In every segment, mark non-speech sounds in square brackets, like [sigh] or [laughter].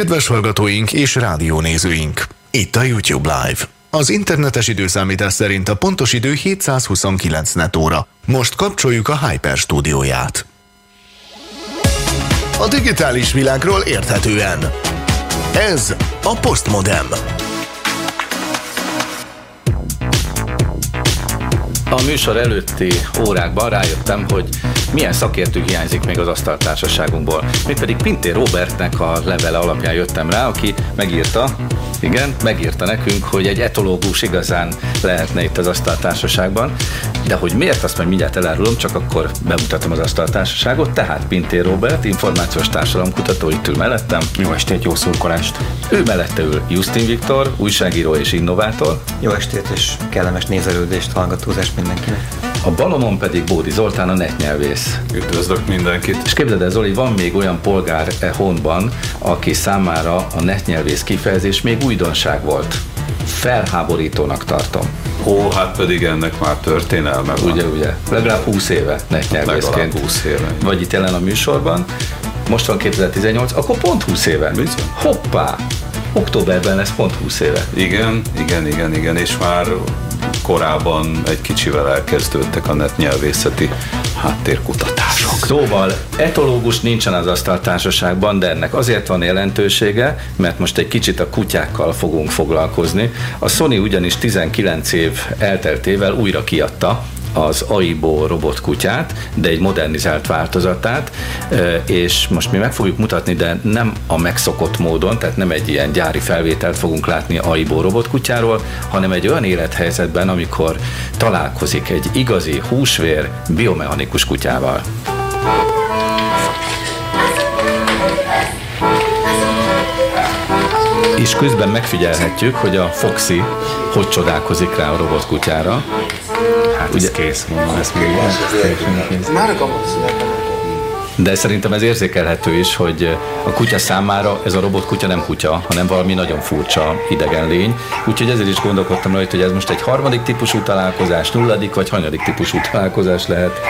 Kedves hallgatóink és rádiónézőink! Itt a YouTube Live. Az internetes időszámítás szerint a pontos idő 729 net óra. Most kapcsoljuk a Hyper stúdióját. A digitális világról érthetően. Ez a Postmodem. A műsor előtti órákban rájöttem, hogy milyen szakértő hiányzik még az asztaltársaságunkból. Még pedig Pintér Robertnek a levele alapján jöttem rá, aki megírta, igen, megírta nekünk, hogy egy etológus igazán lehetne itt az asztaltársaságban, de hogy miért, azt majd mindjárt elárulom, csak akkor bemutatom az asztaltársaságot. Tehát Pintér Robert, információs társadalomkutató itt ül mellettem. Jó estét, jó szurkolást! Ő mellette ül Justin Viktor, újságíró és innovátor. Jó estét és kellemes nézelődést, hallgatózást mindenkinek. A balomon pedig Bódi Zoltán a netnyelvész. Üdvözlök mindenkit! És képzeld el, Zoli, van még olyan polgár e honban, aki számára a netnyelvész kifejezés még újdonság volt. Felháborítónak tartom. Ó, hát pedig ennek már történelme van. Ugye, ugye. Legalább 20 éve netnyelvészként. Legalább 20 éve. Vagy itt jelen a műsorban. Most van 2018, akkor pont 20 éve. Bizony. Hoppá! Októberben lesz pont 20 éve. Igen, igen, igen, igen, és már korábban egy kicsivel elkezdődtek a netnyelvészeti háttérkutatások. Szóval etológus nincsen az asztaltársaságban, de ennek azért van jelentősége, mert most egy kicsit a kutyákkal fogunk foglalkozni. A Sony ugyanis 19 év elteltével újra kiadta az Aibo robotkutyát, de egy modernizált változatát, és most mi meg fogjuk mutatni, de nem a megszokott módon, tehát nem egy ilyen gyári felvételt fogunk látni Aibo robotkutyáról, hanem egy olyan élethelyzetben, amikor találkozik egy igazi húsvér biomechanikus kutyával. És közben megfigyelhetjük, hogy a Foxy hogy csodálkozik rá a robotkutyára. Hát Ugye, ez kész, mondom, ezt még kész. De szerintem ez érzékelhető is, hogy a kutya számára ez a robot kutya nem kutya, hanem valami nagyon furcsa idegen lény. Úgyhogy ezért is gondolkodtam rajta, hogy ez most egy harmadik típusú találkozás, nulladik vagy hanyadik típusú találkozás lehet.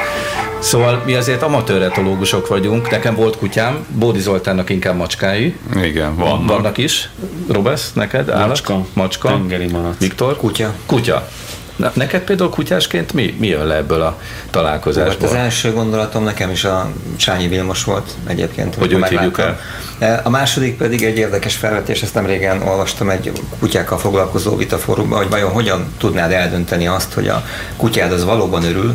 Szóval mi azért amatőr etológusok vagyunk. Nekem volt kutyám, Bódi Zoltánnak inkább macskái. Igen, vannak. Vannak is. Robesz, neked? Állat? Macska. Macska. Tengeri malac. Viktor? Kutya. Kutya. Na, neked például kutyásként mi, mi jön le ebből a Hát találkozásból? az első gondolatom nekem is a Csányi Vilmos volt egyébként. Hogy őt hívjuk megláttam. A második pedig egy érdekes felvetés, ezt nem régen olvastam egy kutyákkal foglalkozó vitafórumban, hogy vajon hogyan tudnád eldönteni azt, hogy a kutyád az valóban örül,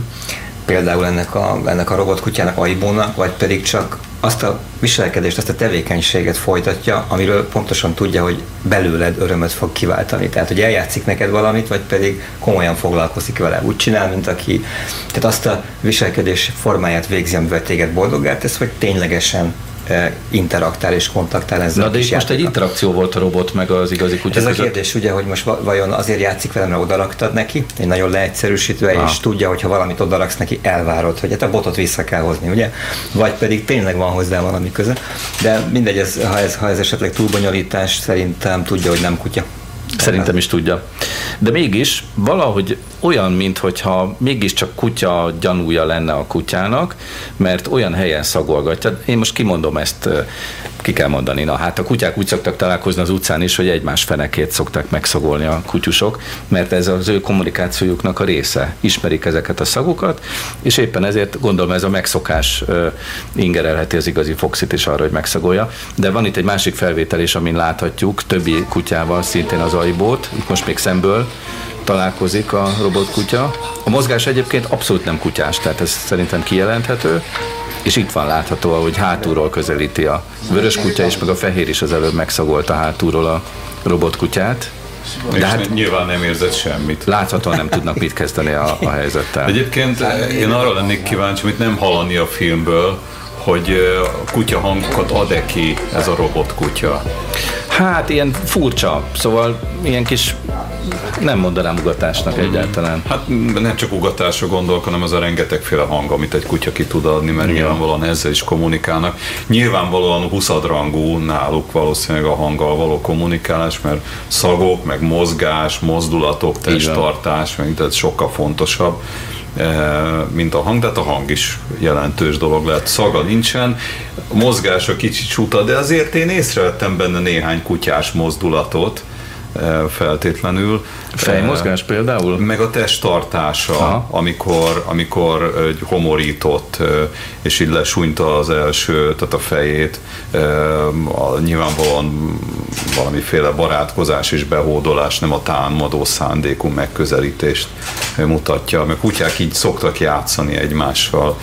például ennek a, ennek a robotkutyának, Aibónak, vagy pedig csak azt a viselkedést, azt a tevékenységet folytatja, amiről pontosan tudja, hogy belőled örömöt fog kiváltani. Tehát, hogy eljátszik neked valamit, vagy pedig komolyan foglalkozik vele. Úgy csinál, mint aki, tehát azt a viselkedés formáját végzi, amivel téged boldoggá tesz, vagy ténylegesen interaktál és kontaktál ezzel. Na de itt most egy interakció volt a robot meg az igazi kutya Ez a kérdés ugye, hogy most va- vajon azért játszik velem, mert odaraktad neki, egy nagyon leegyszerűsítve, Ah. és tudja, hogy ha valamit odaraksz neki, elvárod, hogy hát a botot vissza kell hozni, ugye? Vagy pedig tényleg van hozzá valami köze. De mindegy, ez, ha, ez, ha ez esetleg túlbonyolítás, szerintem tudja, hogy nem kutya. Szerintem is tudja. De mégis valahogy olyan, mintha mégiscsak kutya gyanúja lenne a kutyának, mert olyan helyen szagolgatja. Én most kimondom ezt, ki kell mondani. Na hát a kutyák úgy szoktak találkozni az utcán is, hogy egymás fenekét szokták megszagolni a kutyusok, mert ez az ő kommunikációjuknak a része. Ismerik ezeket a szagokat, és éppen ezért gondolom ez a megszokás ingerelheti az igazi foxit is arra, hogy megszagolja. De van itt egy másik felvétel is, amin láthatjuk többi kutyával, szintén az aibót, itt most még szemből találkozik a robotkutya. A mozgás egyébként abszolút nem kutyás, tehát ez szerintem kijelenthető. És itt van látható, hogy hátulról közelíti a vörös kutya, és meg a fehér is az előbb megszagolta hátulról a robotkutyát. És De hát nyilván nem érzett semmit. láthatóan nem tudnak mit kezdeni a, a helyzettel. Egyébként én arra lennék kíváncsi, amit nem hallani a filmből, hogy a kutya hangokat ad-e ki ez a robotkutya. Hát ilyen furcsa, szóval ilyen kis nem mondanám ugatásnak egyáltalán. Hát nem csak ugatásra gondolok, hanem az a rengetegféle hang, amit egy kutya ki tud adni, mert nyilvánvalóan ezzel is kommunikálnak. Nyilvánvalóan 20 rangú náluk valószínűleg a hanggal való kommunikálás, mert szagok, meg mozgás, mozdulatok, testtartás, meg tehát sokkal fontosabb. Mint a hang, de hát a hang is jelentős dolog lehet. Szaga nincsen, mozgása kicsit csuta, de azért én észrevettem benne néhány kutyás mozdulatot, feltétlenül. Fejmozgás például? Meg a testtartása, Aha. amikor, amikor egy homorított, és így lesúnyta az első, tehát a fejét, nyilvánvalóan valamiféle barátkozás és behódolás, nem a támadó szándékú megközelítést mutatja, meg kutyák így szoktak játszani egymással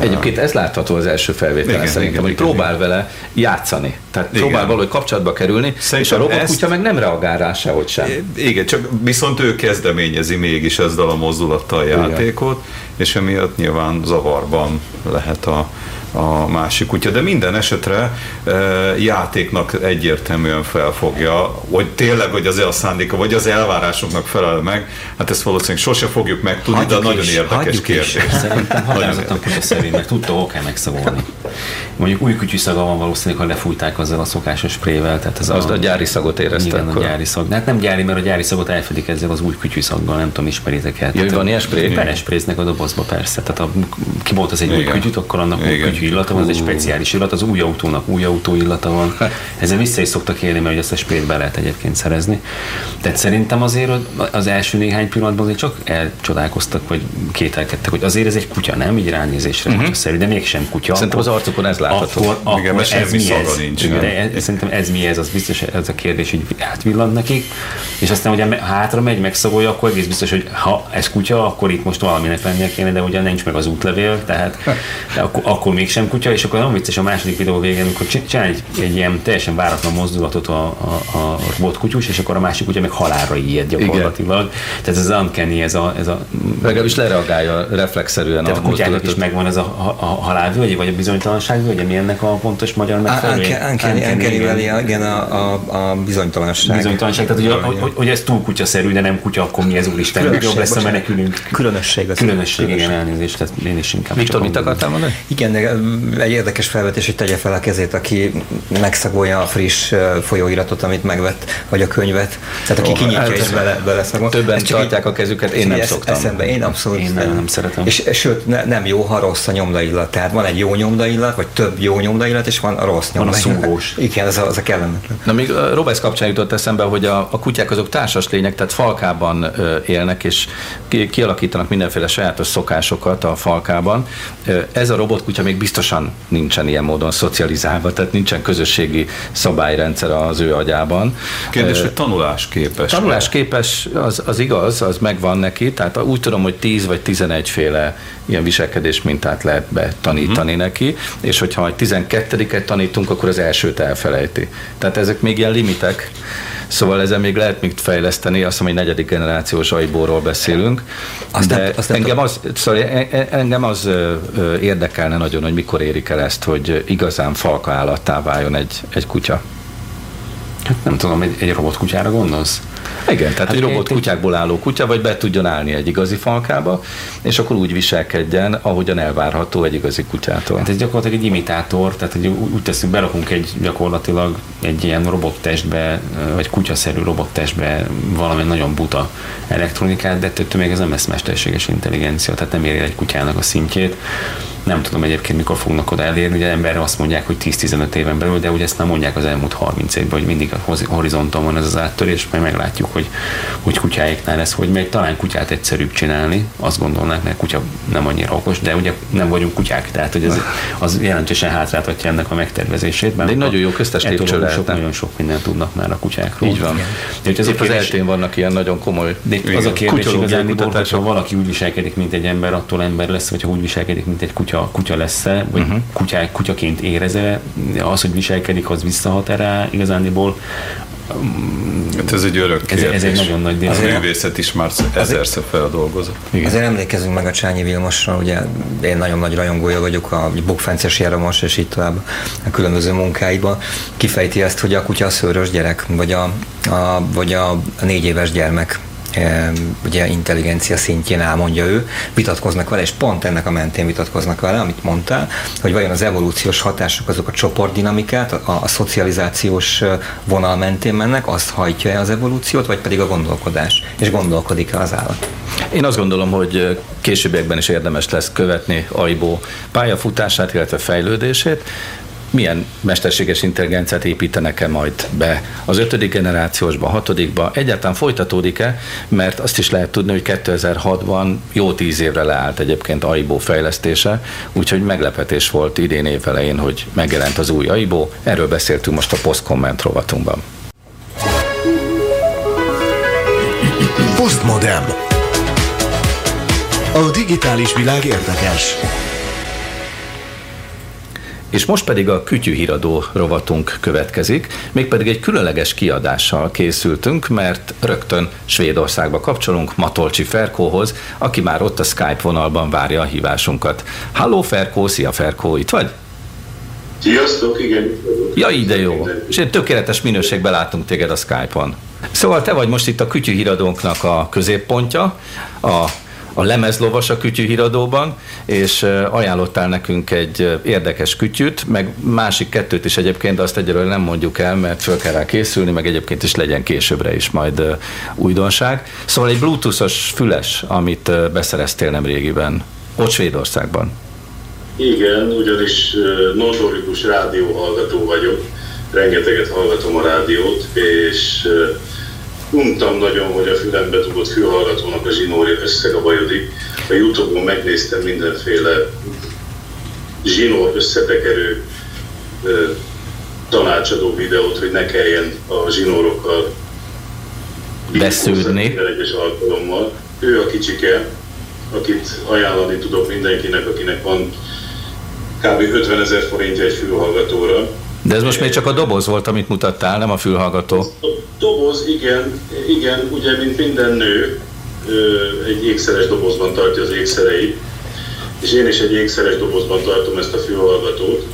Egyébként ez látható az első felvételen igen, szerintem, igen, hogy igen, próbál igen. vele játszani. Tehát igen. próbál valahogy kapcsolatba kerülni, szerintem és a robotkutya ezt... meg nem reagál rá sehogy sem. Igen, csak viszont ő kezdeményezi mégis ezzel a mozdulattal a játékot, igen. és emiatt nyilván zavarban lehet a, a másik kutya, de minden esetre e, játéknak egyértelműen felfogja, hogy tényleg, hogy az a szándéka, vagy az elvárásoknak felel meg, hát ezt valószínűleg sose fogjuk megtudni, hagyjuk de nagyon is, érdekes kérdés. Is. Szerintem szerint, mert tudta oké megszagolni. Mondjuk új kütyű szaga van valószínűleg, ha lefújták azzal a szokásos sprével. Tehát ez az a, a gyári szagot érezte. Igen, akkor. a gyári szag. Hát nem gyári, mert a gyári szagot elfedik ezzel az új kütyű szaggal, nem tudom, ismeritek el. Jöjj, van ilyen spré? Perespréznek a dobozba, persze. Tehát a, ki volt az egy új kütyűt, akkor annak új kütyű illata van, ez egy speciális illat, az új autónak új autó illata van. Ezzel vissza is szoktak élni, mert ezt a sprét be lehet egyébként szerezni. Tehát szerintem azért az első néhány pillanatban azért csak elcsodálkoztak, vagy kételkedtek, hogy azért ez egy kutya, nem? Így ránézésre uh-huh. de mégsem kutya. Szerintem az arcokon ez látható. Akkor, akkor Igen, ez semmi mi ez? Nincs, de ez, szerintem ez mi ez, az biztos, ez a kérdés így átvillant nekik, és aztán ugye hátra megy, megszagolja, akkor egész biztos, hogy ha ez kutya, akkor itt most valaminek lennie kéne, de ugye nincs meg az útlevél, tehát de akkor, akkor mégsem kutya, és akkor nagyon vicces a második videó végén, amikor csinál egy, egy ilyen teljesen váratlan mozdulatot a, a, a robotkutyus, és akkor a másik kutya meg halálra ijed gyakorlatilag. Igen. Tehát ez az uncanny, ez a, ez a Legalábbis lereagálja reflexzerűen Tehát a, a kutyának is megvan ez a, a, a halálvölgye, vagy a bizonytalanság völgye, mi ennek a pontos magyar megfelelője? Valley, igen, a, a, a bizonytalanság. Bizonytalanság, tehát hogy, hogy, hogy ez túl kutyaszerű, de nem kutya, akkor mi ez úristen, jobb lesz a menekülünk. Különösség. Az Különösség, igen, elnézést, tehát én is inkább. Viktor, mit akartál mondani? Igen, egy érdekes felvetés, hogy tegye fel a kezét, aki megszagolja a friss folyóiratot, amit megvett, vagy a könyvet. Tehát aki oh, kinyitja és bele, beleszagol. Többen tartják a kezüket, én nem szoktam. Eszembe, én abszolút én nem, nem szeretem. És, sőt, ne, nem jó, ha rossz a nyomdaillat. Tehát van egy jó nyomdaillat, vagy több jó nyomdaillat, és van a rossz nyomdaillat. Van a szúrós. [laughs] Igen, ez a, az a kellemetlen. Na még Robesz kapcsán jutott eszembe, hogy a, a kutyák azok társas lények, tehát falkában élnek, és kialakítanak mindenféle sajátos szokásokat a falkában. Ez a robotkutya még biztosan nincsen ilyen módon szocializálva, tehát nincsen közösségi szabályrendszer az ő agyában. Kérdés, hogy tanulásképes. Tanulásképes, az, az igaz, az megvan neki, tehát úgy tudom, hogy 10 vagy 11 féle ilyen viselkedés mintát lehet betanítani uh-huh. neki, és hogyha egy 12-et tanítunk, akkor az elsőt elfelejti. Tehát ezek még ilyen limitek, Szóval ezen még lehet még fejleszteni, azt mondom, hogy negyedik generációs ajbóról beszélünk. Azt de nem, azt nem engem, az, szóval engem az érdekelne nagyon, hogy mikor érik el ezt, hogy igazán falka állattá váljon egy, egy kutya. Hát nem tudom, egy, egy robotkutyára gondolsz? Igen, tehát hát egy robot kutyákból álló kutya, vagy be tudjon állni egy igazi falkába, és akkor úgy viselkedjen, ahogyan elvárható egy igazi kutyától. Hát ez gyakorlatilag egy imitátor, tehát hogy úgy teszünk, berakunk egy gyakorlatilag egy ilyen robottestbe, vagy kutyaszerű robottestbe valami nagyon buta elektronikát, de ettől még ez nem lesz mesterséges intelligencia, tehát nem éri egy kutyának a szintjét. Nem tudom egyébként, mikor fognak oda elérni, ugye emberre azt mondják, hogy 10-15 éven belül, de ugye ezt nem mondják az elmúlt 30 évben, hogy mindig a horizonton van ez az áttörés, majd meglátjuk, hogy, hogy kutyáiknál ez hogy megy. Talán kutyát egyszerűbb csinálni, azt gondolnák, mert kutya nem annyira okos, de ugye nem vagyunk kutyák, tehát hogy ez, az jelentősen hátráltatja ennek a megtervezését. De egy nagyon jó köztes lépcső Nagyon sok mindent tudnak már a kutyákról. Így van. De, hogy ez Épp a kérdés, az eltén vannak ilyen nagyon komoly de az a kérdés igazán, ha valaki úgy viselkedik, mint egy ember, attól ember lesz, vagy ha úgy viselkedik, mint egy kutya, kutya lesz-e, vagy uh-huh. kutyák, kutyaként éreze, az, hogy viselkedik, az visszahat rá igazándiból, Hát ez egy örök ez, ez egy nagyon nagy dilemma. A művészet is már ezerszer feldolgozott. Igen. Azért emlékezünk meg a Csányi Vilmosra, ugye én nagyon nagy rajongója vagyok a Bukfences Jeromos, és itt tovább a különböző munkáiban. Kifejti ezt, hogy a kutya a szőrös gyerek, vagy a, a, vagy a négy éves gyermek ugye intelligencia szintjén elmondja ő, vitatkoznak vele, és pont ennek a mentén vitatkoznak vele, amit mondtál, hogy vajon az evolúciós hatások azok a csoportdinamikát, a, a szocializációs vonal mentén mennek, azt hajtja-e az evolúciót, vagy pedig a gondolkodás, és gondolkodik-e az állat? Én azt gondolom, hogy későbbiekben is érdemes lesz követni Aibó pályafutását, illetve fejlődését, milyen mesterséges intelligenciát építenek-e majd be az ötödik generációsba, hatodikba, egyáltalán folytatódik-e, mert azt is lehet tudni, hogy 2006-ban jó tíz évre leállt egyébként AIBO fejlesztése, úgyhogy meglepetés volt idén évelején, hogy megjelent az új AIBO, erről beszéltünk most a post-comment rovatunkban. Postmodem. A digitális világ érdekes. És most pedig a kütyűhíradó rovatunk következik, mégpedig egy különleges kiadással készültünk, mert rögtön Svédországba kapcsolunk Matolcsi Ferkóhoz, aki már ott a Skype vonalban várja a hívásunkat. Halló Ferkó, szia Ferkó, itt vagy? Sziasztok, igen. Ja, ide jó. És egy tökéletes minőségben látunk téged a Skype-on. Szóval te vagy most itt a kütyűhíradónknak a középpontja, a a lemezlovas a kütyű híradóban, és ajánlottál nekünk egy érdekes kütyűt, meg másik kettőt is egyébként, de azt egyelőre nem mondjuk el, mert föl kell rá készülni, meg egyébként is legyen későbbre is majd újdonság. Szóval egy bluetoothos füles, amit beszereztél nem régiben, ott Svédországban. Igen, ugyanis notorikus rádióhallgató vagyok, rengeteget hallgatom a rádiót, és untam nagyon, hogy a fülembe dugott fülhallgatónak a zsinórja összegabajodik. A Youtube-on megnéztem mindenféle zsinór összetekerő tanácsadó videót, hogy ne kelljen a zsinórokkal beszűrni. egyes alkalommal. Ő a kicsike, akit ajánlani tudok mindenkinek, akinek van kb. 50 ezer forintja egy fülhallgatóra de ez most még csak a doboz volt, amit mutattál, nem a fülhallgató. A doboz, igen, igen, ugye, mint minden nő, egy ékszeres dobozban tartja az ékszereit, és én is egy ékszeres dobozban tartom ezt a fülhallgatót.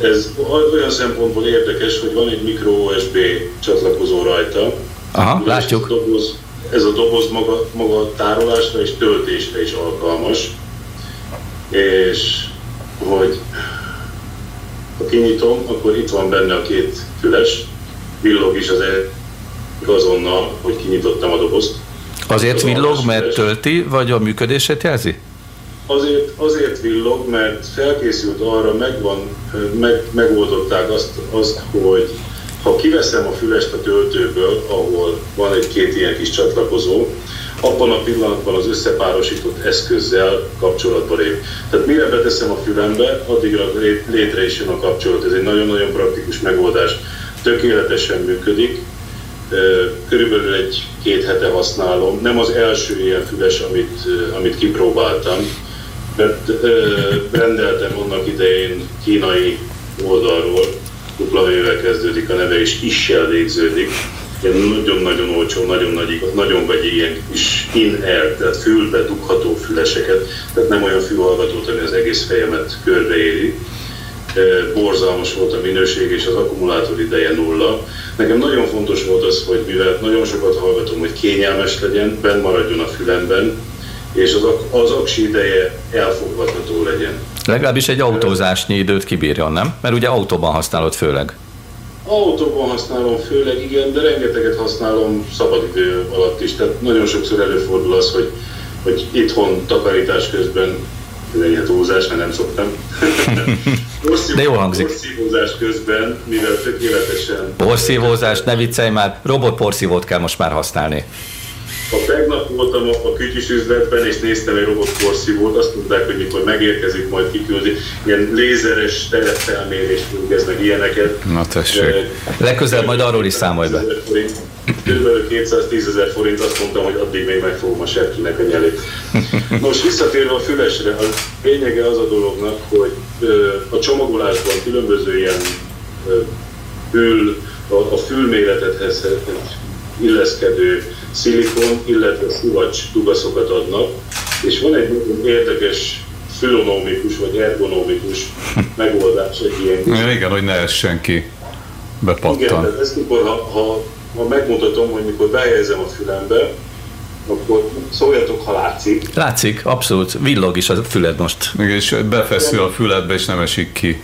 Ez olyan szempontból érdekes, hogy van egy micro USB csatlakozó rajta. Aha, látjuk. Ez a doboz, ez a doboz maga, maga tárolásra és töltésre is alkalmas. És hogy kinyitom, akkor itt van benne a két füles, villog is az azonnal, hogy kinyitottam a dobozt. Azért villog, mert tölti, vagy a működését jelzi? Azért, azért villog, mert felkészült arra, megvan, meg, megoldották azt, azt, hogy ha kiveszem a fülest a töltőből, ahol van egy-két ilyen kis csatlakozó, abban a pillanatban az összepárosított eszközzel kapcsolatba lép. Tehát mire beteszem a fülembe, addigra létre is jön a kapcsolat. Ez egy nagyon-nagyon praktikus megoldás. Tökéletesen működik, körülbelül egy két hete használom. Nem az első ilyen füles, amit, amit kipróbáltam, mert rendeltem annak idején kínai oldalról, dupla kezdődik a neve, és issel végződik nagyon-nagyon olcsó, nagyon nagy, nagyon vagy ilyen kis in-air, tehát fülbe dugható füleseket, tehát nem olyan fülhallgatót, ami az egész fejemet körbeéri. Borzalmas volt a minőség, és az akkumulátor ideje nulla. Nekem nagyon fontos volt az, hogy mivel nagyon sokat hallgatom, hogy kényelmes legyen, benn maradjon a fülemben, és az, az aksi ideje elfogadható legyen. Legalábbis egy autózásnyi időt kibírjon, nem? Mert ugye autóban használod főleg. Autóban használom főleg, igen, de rengeteget használom szabadidő alatt is. Tehát nagyon sokszor előfordul az, hogy, hogy itthon takarítás közben egy túlzás, mert nem szoktam. [laughs] De jó hangzik. Porszívózás közben, mivel tökéletesen... Porszívózás, ne viccelj már, robotporszívót kell most már használni. A kütyűs üzletben, és néztem egy robotporszívót, azt mondták, hogy mikor megérkezik, majd kiküldi, ilyen lézeres terepfelmérést végeznek ilyeneket. Na tessék. Legközelebb majd arról is számolj be. Kb. 210 ezer forint, azt mondtam, hogy addig még megfogom a serkinek a nyelét. Most [laughs] visszatérve a fülesre, a lényege az a dolognak, hogy a csomagolásban különböző ilyen fül, a, fülméretethez illeszkedő szilikon, illetve szuvacs dugaszokat adnak, és van egy nagyon érdekes filonomikus vagy ergonomikus [laughs] megoldás egy ilyen. Ja, igen, hogy ne essen ki, bepattan. Igen, tehát ezt mikor, ha, ha, ha megmutatom, hogy mikor behelyezem a fülembe, akkor szóljatok, ha látszik. Látszik, abszolút. Villog is a füled most. És befeszül a füledbe, és nem esik ki.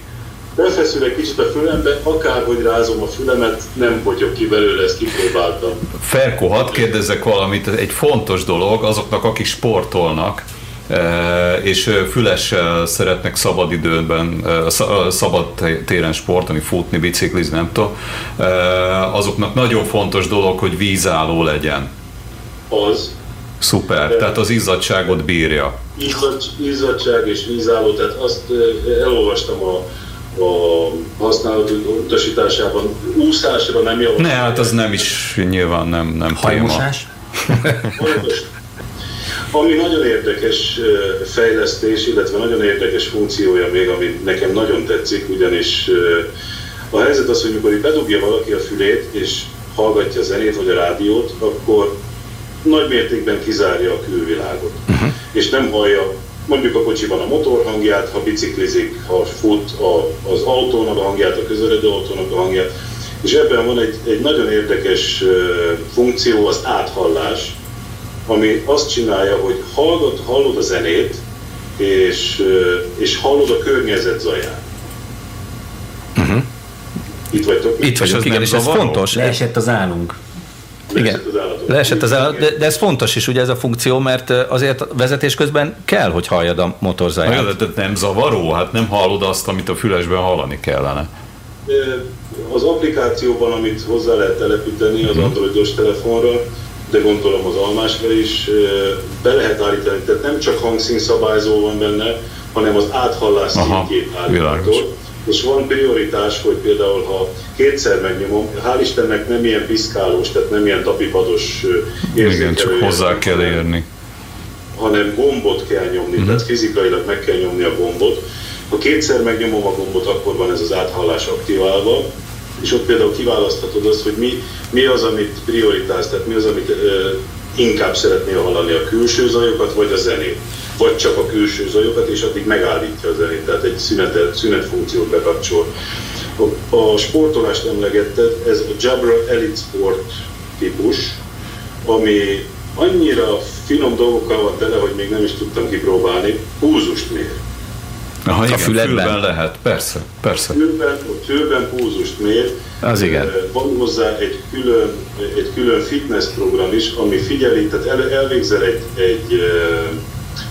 Befeszül egy kicsit a fülembe, akárhogy rázom a fülemet, nem potyog ki belőle, ezt kipróbáltam. Ferko, hadd kérdezzek valamit, egy fontos dolog azoknak, akik sportolnak, eh, és fülessel szeretnek szabadidőben, eh, szabad téren sportolni, futni, biciklizni, nem tudom, azoknak nagyon fontos dolog, hogy vízálló legyen. Az. Szuper, De tehát az izzadságot bírja. Izzad, izzadság és vízálló, tehát azt elolvastam a a használat utasításában úszásra nem javaslom. Ne, hát az nem is, nyilván nem, nem Hajmosás? Ami nagyon érdekes fejlesztés, illetve nagyon érdekes funkciója még, ami nekem nagyon tetszik, ugyanis a helyzet az, hogy mikor bedugja valaki a fülét, és hallgatja a zenét vagy a rádiót, akkor nagy mértékben kizárja a külvilágot. Uh-huh. És nem hallja mondjuk a kocsiban a motorhangját, ha biciklizik, ha fut a, az autónak a hangját, a közeledő autónak a hangját. És ebben van egy, egy nagyon érdekes funkció, az áthallás, ami azt csinálja, hogy hallod, hallod a zenét, és, és hallod a környezet zaját. Uh-huh. Itt vagytok? Itt vagyok, igen, és ez fontos. Leesett az állunk. Igen, leesett az állat, de, de ez fontos is ugye ez a funkció, mert azért vezetés közben kell, hogy halljad a motorzaját. De nem zavaró? Hát nem hallod azt, amit a fülesben hallani kellene. Az applikációban, amit hozzá lehet telepíteni az mhm. androidos telefonra, de gondolom az almásra is, be lehet állítani, tehát nem csak hangszínszabályzó van benne, hanem az áthallás szintjét állítható és van prioritás, hogy például ha kétszer megnyomom, hál' Istennek nem ilyen piszkálós, tehát nem ilyen tapipados Igen, csak hozzá kell érni. Hanem gombot kell nyomni, uh-huh. tehát fizikailag meg kell nyomni a gombot. Ha kétszer megnyomom a gombot, akkor van ez az áthallás aktiválva, és ott például kiválaszthatod azt, hogy mi, mi az, amit prioritálsz, tehát mi az, amit ö, inkább szeretnél hallani, a külső zajokat vagy a zenét vagy csak a külső zajokat, és addig megállítja a zenét, tehát egy szünetet, szünetfunkciót bekapcsol. A, a sportolást emlegetted, ez a Jabra Elite Sport típus, ami annyira finom dolgokkal van tele, hogy még nem is tudtam kipróbálni, púzust mér. Aha, igen, a füledben. fülben lehet, persze, persze. Fülben, a fülben púzust mér. Az igen. Van hozzá egy külön, egy külön fitness program is, ami figyeli, tehát el, elvégzel egy, egy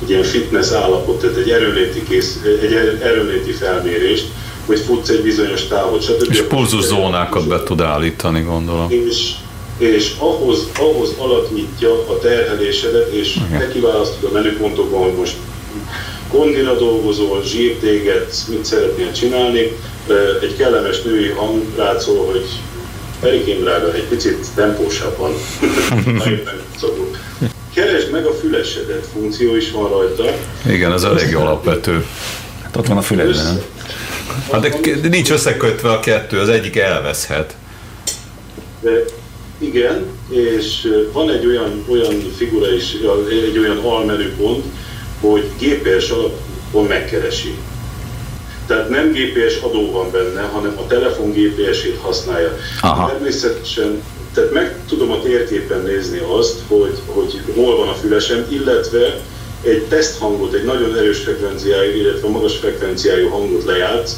egy ilyen fitness állapot, tehát egy erőléti, kész, egy erőléti felmérést, hogy futsz egy bizonyos távot, stb. És zónákat be tud állítani, gondolom. És, és ahhoz, ahhoz alakítja a terhelésedet, és te kiválasztod a menüpontokban, hogy most kondira dolgozol, zsírtéget, mit szeretnél csinálni, egy kellemes női hang rád szól, hogy Erikém drága, egy picit tempósabban. [laughs] Keresd meg a fülesedet, funkció is van rajta. Igen, ez elég alapvető. Hát ott van a füledben, nem? Hát de nincs összekötve a kettő, az egyik elveszhet. De igen, és van egy olyan, olyan figura is, egy olyan almenü pont, hogy GPS alapon megkeresi. Tehát nem GPS adó van benne, hanem a telefon GPS-ét használja. Aha. Természetesen tehát meg tudom a térképen nézni azt, hogy, hogy hol van a fülesem, illetve egy teszthangot, egy nagyon erős frekvenciájú, illetve magas frekvenciájú hangot lejátsz,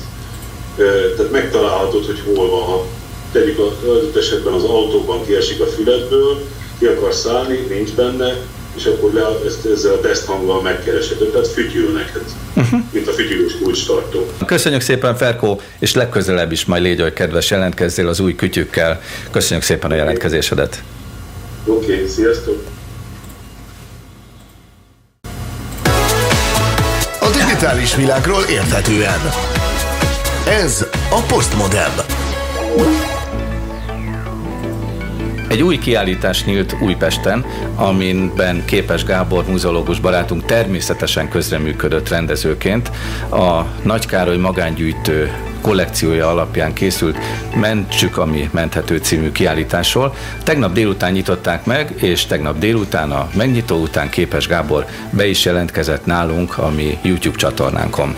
tehát megtalálhatod, hogy hol van, ha tegyük az esetben az autóban kiesik a füledből, ki akarsz szállni, nincs benne, és akkor le, ezt, ezzel a teszt hanggal megkeresed, tehát fütyül neked, uh-huh. mint a fütyülős kulcs tartó. Köszönjük szépen Ferkó, és legközelebb is majd légy, hogy kedves jelentkezzél az új kütyükkel. Köszönjük szépen a jelentkezésedet. Oké, okay, sziasztok! A digitális világról érthetően. Ez a Postmodern. Egy új kiállítás nyílt Újpesten, aminben Képes Gábor muzeológus barátunk természetesen közreműködött rendezőként. A Nagykároly magángyűjtő kollekciója alapján készült Mentsük, ami menthető című kiállításról. Tegnap délután nyitották meg, és tegnap délután a megnyitó után Képes Gábor be is jelentkezett nálunk a mi YouTube csatornánkon.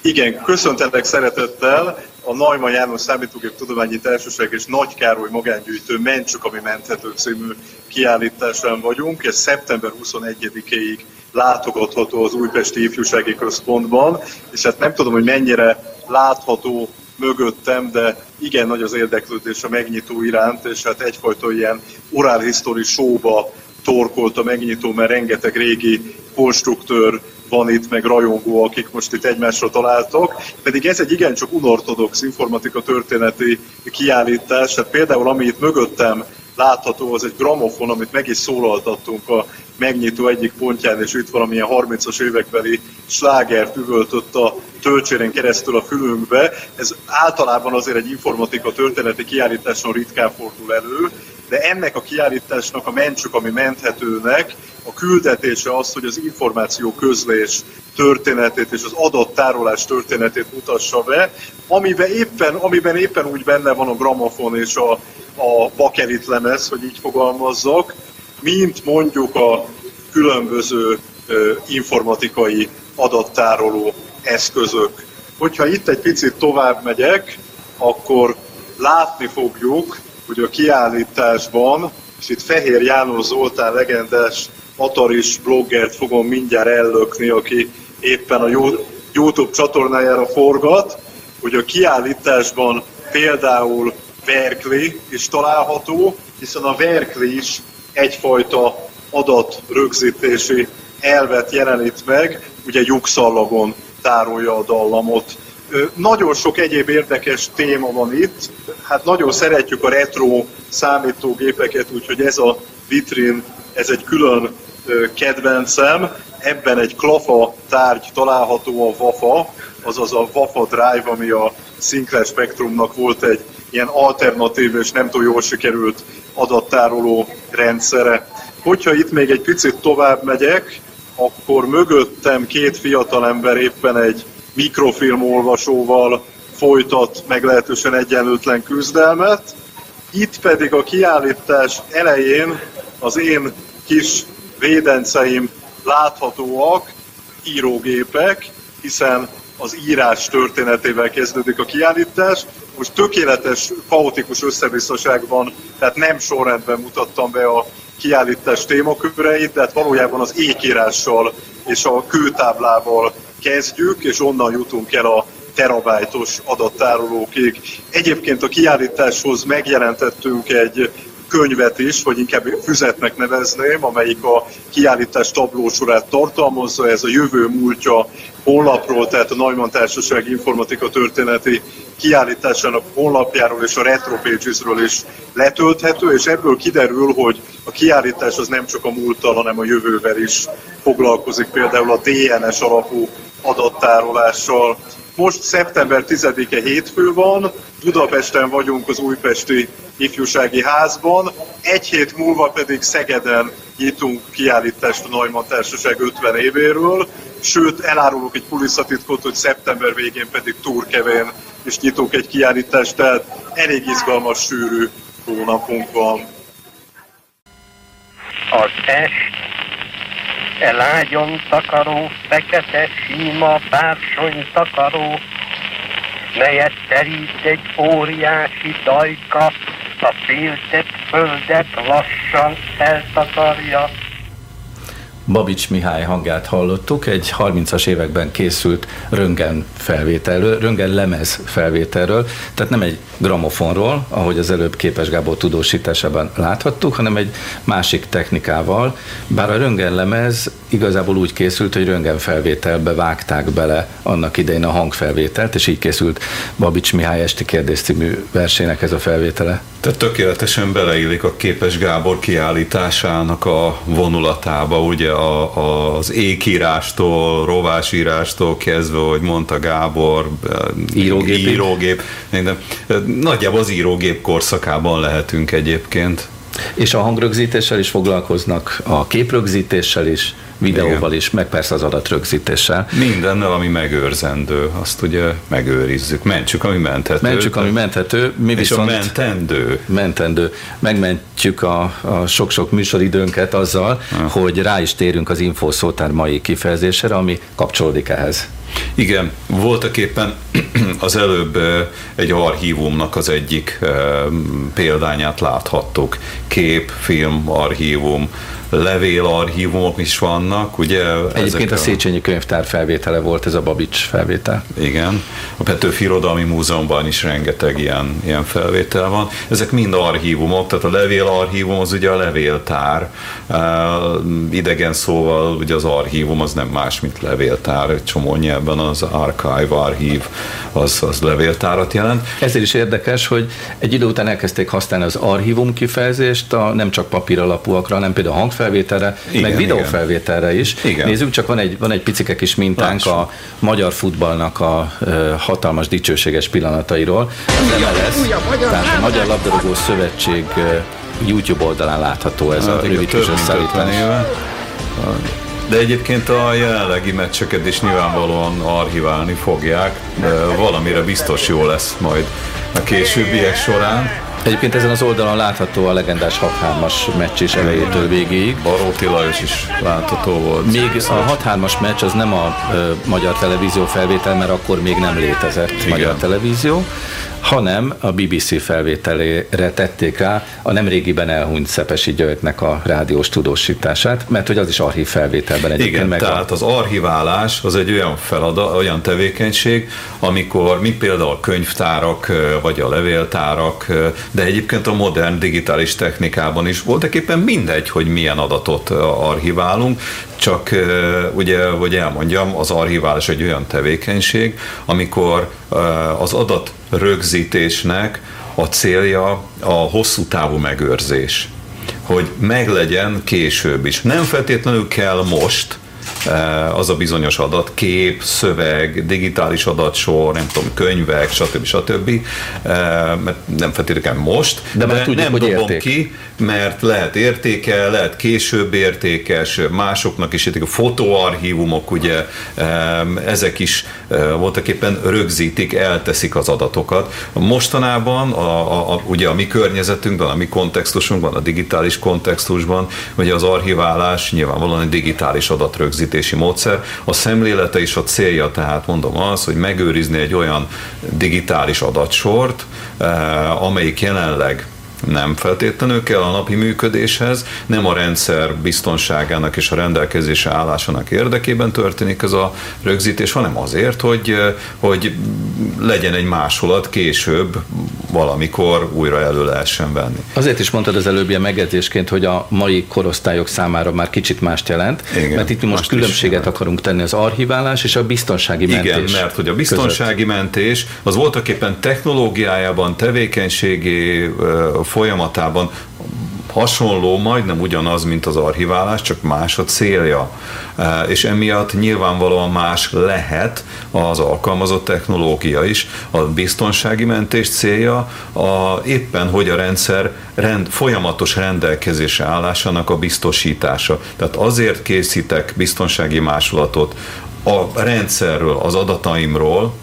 Igen, köszöntelek szeretettel. A Neumann János Számítógép Tudományi Társaság és Nagy Károly magángyűjtő Mentsük, ami menthető című kiállításán vagyunk. Ez szeptember 21-ig látogatható az Újpesti Ifjúsági Központban, és hát nem tudom, hogy mennyire látható mögöttem, de igen nagy az érdeklődés a megnyitó iránt, és hát egyfajta ilyen oral history showba torkolt a megnyitó, mert rengeteg régi konstruktőr van itt, meg rajongó, akik most itt egymásra találtak, pedig ez egy igencsak unortodox informatika történeti kiállítás, hát például ami itt mögöttem látható, az egy gramofon, amit meg is szólaltattunk a megnyitó egyik pontján, és itt valamilyen 30-as évekbeli slágert üvöltött a töltséren keresztül a fülünkbe. Ez általában azért egy informatika történeti kiállításon ritkán fordul elő, de ennek a kiállításnak a mentsük, ami menthetőnek, a küldetése az, hogy az információ közlés történetét és az adattárolás történetét mutassa be, amiben éppen, amiben éppen úgy benne van a gramofon és a, a bakelit lemez, hogy így fogalmazzak, mint mondjuk a különböző ö, informatikai adattároló eszközök. Hogyha itt egy picit tovább megyek, akkor látni fogjuk, hogy a kiállításban, és itt Fehér János Zoltán legendás Ataris bloggert fogom mindjárt ellökni, aki éppen a YouTube csatornájára forgat, hogy a kiállításban például Verkli is található, hiszen a Verkli is egyfajta adatrögzítési elvet jelenít meg, ugye lyukszallagon tárolja a dallamot. Nagyon sok egyéb érdekes téma van itt. Hát nagyon szeretjük a retro számítógépeket, úgyhogy ez a vitrin, ez egy külön kedvencem. Ebben egy klafa tárgy található a WAFA, azaz a WAFA Drive, ami a Sinclair Spectrumnak volt egy ilyen alternatív és nem túl jól sikerült adattároló rendszere. Hogyha itt még egy picit tovább megyek, akkor mögöttem két fiatalember éppen egy mikrofilm olvasóval folytat meglehetősen egyenlőtlen küzdelmet. Itt pedig a kiállítás elején az én kis védenceim láthatóak, írógépek, hiszen az írás történetével kezdődik a kiállítás. Most tökéletes, kaotikus összebiztoságban, tehát nem sorrendben mutattam be a kiállítás témaköreit, tehát valójában az ékírással és a kőtáblával kezdjük, és onnan jutunk el a terabájtos adattárolókig. Egyébként a kiállításhoz megjelentettünk egy könyvet is, vagy inkább füzetnek nevezném, amelyik a kiállítás tablósorát tartalmazza. Ez a jövő múltja honlapról, tehát a Neumann Társaság Informatika Történeti kiállításának honlapjáról és a Retro Pages-ről is letölthető, és ebből kiderül, hogy a kiállítás az nem csak a múlttal, hanem a jövővel is foglalkozik, például a DNS alapú adattárolással. Most szeptember 10-e hétfő van, Budapesten vagyunk az Újpesti Ifjúsági Házban, egy hét múlva pedig Szegeden nyitunk kiállítást a Neumann Társaság 50 évéről, sőt elárulok egy kulisszatitkot, hogy szeptember végén pedig Turkevén is nyitunk egy kiállítást, tehát elég izgalmas, sűrű hónapunk van. Az est, e lágyon takaró, fekete, sima, bársony takaró, melyet terít egy óriási dajka, a féltett földet lassan eltakarja. Babics Mihály hangját hallottuk, egy 30-as években készült röngen felvételről, röngen lemez felvételről, tehát nem egy gramofonról, ahogy az előbb Képes Gábor tudósításában láthattuk, hanem egy másik technikával, bár a röngen lemez igazából úgy készült, hogy röngen felvételbe vágták bele annak idején a hangfelvételt, és így készült Babics Mihály Esti Kérdés című versének ez a felvétele. Tehát tökéletesen beleillik a Képes Gábor kiállításának a vonulatába, ugye a, a, az ékírástól, rovásírástól kezdve, hogy mondta Gábor, írógép, írógép minden. nagyjából az írógép korszakában lehetünk egyébként. És a hangrögzítéssel is foglalkoznak, a képrögzítéssel is, videóval is, meg persze az adatrögzítéssel. Mindennel, ami megőrzendő, azt ugye megőrizzük. Mentsük, ami menthető. Mentsük, ami menthető, mi és viszont... a mentendő. Mentendő. Megmentjük a, a sok-sok műsoridőnket azzal, ja. hogy rá is térünk az infószótár mai kifejezésére, ami kapcsolódik ehhez. Igen, voltak éppen [clears throat] az előbb egy archívumnak az egyik példányát láthattuk. Kép, film, archívum, levélarchívumok is vannak, ugye? Egyébként a, a Széchenyi könyvtár felvétele volt ez a Babics felvétel. Igen, a Petőfi Irodalmi Múzeumban is rengeteg ilyen, ilyen felvétel van. Ezek mind archívumok, tehát a levélarchívum az ugye a levéltár, idegen szóval ugye az archívum az nem más, mint levéltár, egy csomó nyelven az archive, archív, az, az levéltárat jelent. Ezért is érdekes, hogy egy idő után elkezdték használni az archívum kifejezést, a, nem csak papír alapúakra, hanem például a hangfelvételre, igen, meg videófelvételre is. Igen. Nézzük, csak van egy, van egy picike kis mintánk Lássuk. a magyar futballnak a ö, hatalmas dicsőséges pillanatairól. Az MLS, tehát a Magyar Labdarúgó Szövetség YouTube oldalán látható ez a, a rövid kis összeállítás. De egyébként a jelenlegi meccseket is nyilvánvalóan archiválni fogják, de valamire biztos jó lesz majd a későbbiek során. Egyébként ezen az oldalon látható a legendás 6-3-as meccs is elejétől végéig. Baróti Lajos is látható volt. Még a 6-3-as meccs az nem a ö, magyar televízió felvétel, mert akkor még nem létezett Igen. magyar televízió, hanem a BBC felvételére tették rá a nemrégiben elhunyt Szepesi Györgynek a rádiós tudósítását, mert hogy az is archív felvételben egyébként Igen, meg tehát a... az archiválás az egy olyan feladat, olyan tevékenység, amikor mi például a könyvtárak, vagy a levéltárak, de egyébként a modern digitális technikában is voltak éppen mindegy, hogy milyen adatot archiválunk, csak ugye, hogy elmondjam, az archiválás egy olyan tevékenység, amikor az adat rögzítésnek a célja a hosszú távú megőrzés hogy meglegyen később is. Nem feltétlenül kell most, az a bizonyos adat, kép, szöveg, digitális adatsor, nem tudom, könyvek, stb. stb. Eh, mert nem feltétlenül most, de, de tudjuk, nem hogy dobom érték. ki, mert lehet értéke, lehet később értékes, másoknak is értéke, fotóarchívumok, ugye ezek is eh, voltak éppen rögzítik, elteszik az adatokat. Mostanában a, a, a, ugye a mi környezetünkben, a mi kontextusunkban, a digitális kontextusban, ugye az archiválás nyilvánvalóan egy digitális adatrögzítés rögzítési módszer. A szemlélete és a célja tehát mondom az, hogy megőrizni egy olyan digitális adatsort, eh, amelyik jelenleg nem feltétlenül kell a napi működéshez, nem a rendszer biztonságának és a rendelkezésre állásának érdekében történik ez a rögzítés, hanem azért, hogy, hogy legyen egy másolat később valamikor újra elő lehessen venni. Azért is mondtad az előbbi a megjegyzésként, hogy a mai korosztályok számára már kicsit mást jelent, Igen, mert itt mi most különbséget akarunk tenni az archiválás és a biztonsági mentés. Igen, mert hogy a biztonsági között. mentés az voltak éppen technológiájában, tevékenységi folyamatában hasonló, majdnem ugyanaz, mint az archiválás, csak más a célja. E, és emiatt nyilvánvalóan más lehet az alkalmazott technológia is. A biztonsági mentés célja a, éppen, hogy a rendszer rend, folyamatos rendelkezésre állásának a biztosítása. Tehát azért készítek biztonsági másolatot a rendszerről, az adataimról,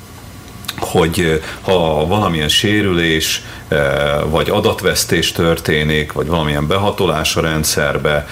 hogy ha valamilyen sérülés, vagy adatvesztés történik, vagy valamilyen behatolás a rendszerbe,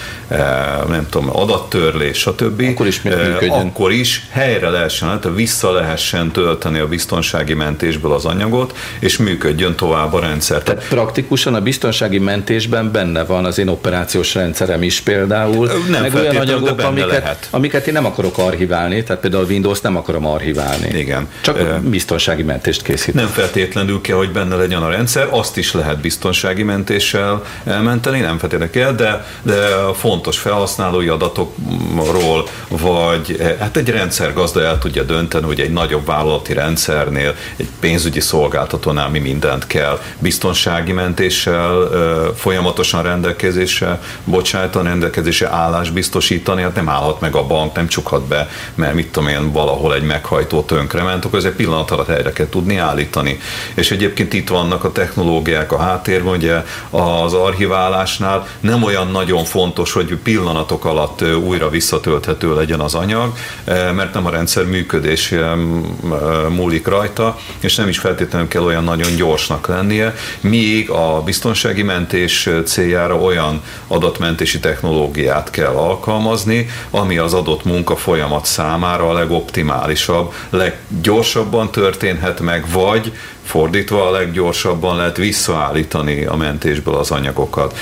nem tudom, adattörlés, stb. Akkor is, akkor is helyre lehessen, hát vissza lehessen tölteni a biztonsági mentésből az anyagot, és működjön tovább a rendszer. Tehát praktikusan a biztonsági mentésben benne van az én operációs rendszerem is például, nem meg olyan anyagok, amiket, lehet. amiket én nem akarok archiválni, tehát például a Windows nem akarom archiválni. Igen. Csak biztonsági mentést készít. Nem feltétlenül kell, hogy benne legyen a rendszer, rendszer, azt is lehet biztonsági mentéssel elmenteni, nem feltétlenül kell, de, de fontos felhasználói adatokról, vagy hát egy rendszergazda el tudja dönteni, hogy egy nagyobb vállalati rendszernél, egy pénzügyi szolgáltatónál mi mindent kell biztonsági mentéssel folyamatosan rendelkezésre bocsájtani, rendelkezésre állás biztosítani, hát nem állhat meg a bank, nem csukhat be, mert mit tudom én, valahol egy meghajtó tönkrement, akkor ez egy pillanat alatt helyre kell tudni állítani. És egyébként itt vannak a technológiai technológiák a háttérben, ugye az archiválásnál nem olyan nagyon fontos, hogy pillanatok alatt újra visszatölthető legyen az anyag, mert nem a rendszer működés múlik rajta, és nem is feltétlenül kell olyan nagyon gyorsnak lennie, míg a biztonsági mentés céljára olyan adatmentési technológiát kell alkalmazni, ami az adott munka folyamat számára a legoptimálisabb, leggyorsabban történhet meg, vagy Fordítva a leggyorsabban lehet visszaállítani a mentésből az anyagokat.